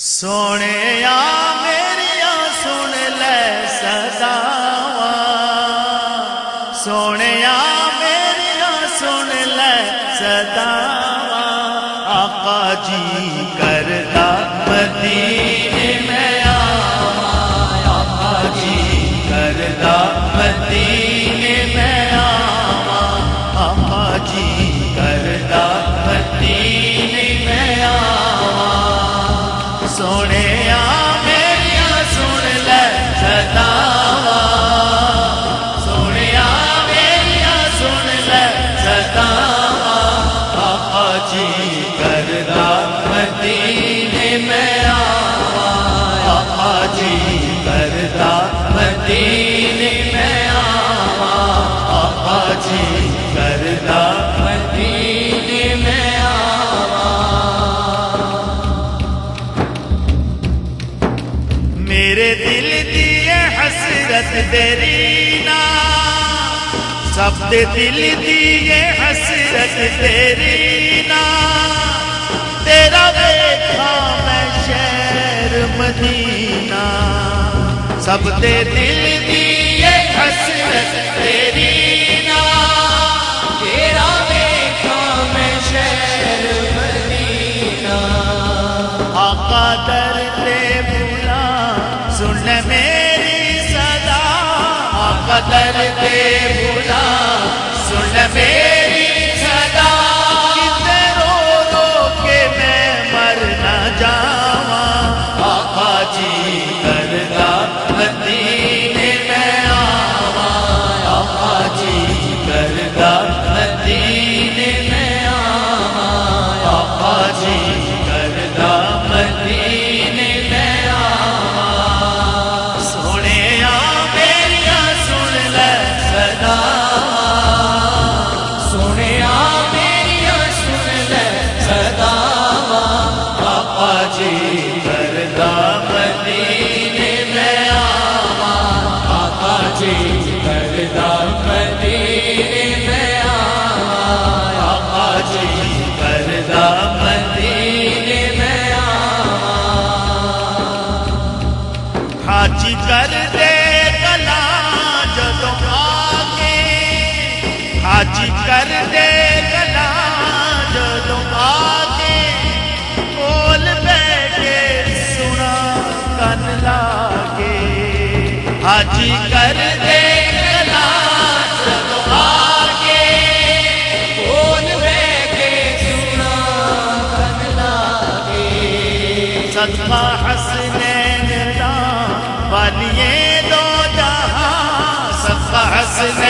سونے میری سن لے سدا سونے میری سن لے سدا آقا جی سونے میریا سن لے ستاوا سونے میریا سن جی میرے دل دی حسرت تیری نا۔ سب دے دل دی حسرت تیری نا۔ تیرا دیکھا میں شہر مدینہ۔ سب دے دل بدلتے بھولا سن میرے حج کر دے گلا جو لوگ آگے بول بیٹھے سنا کن لاگے حج کر دے گلا جو لوگ آگے بول بیٹھے سنا کن لاگے صدقہ حسنین دا والیے دو جہاں صدقہ حسنین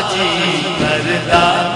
جی کرتا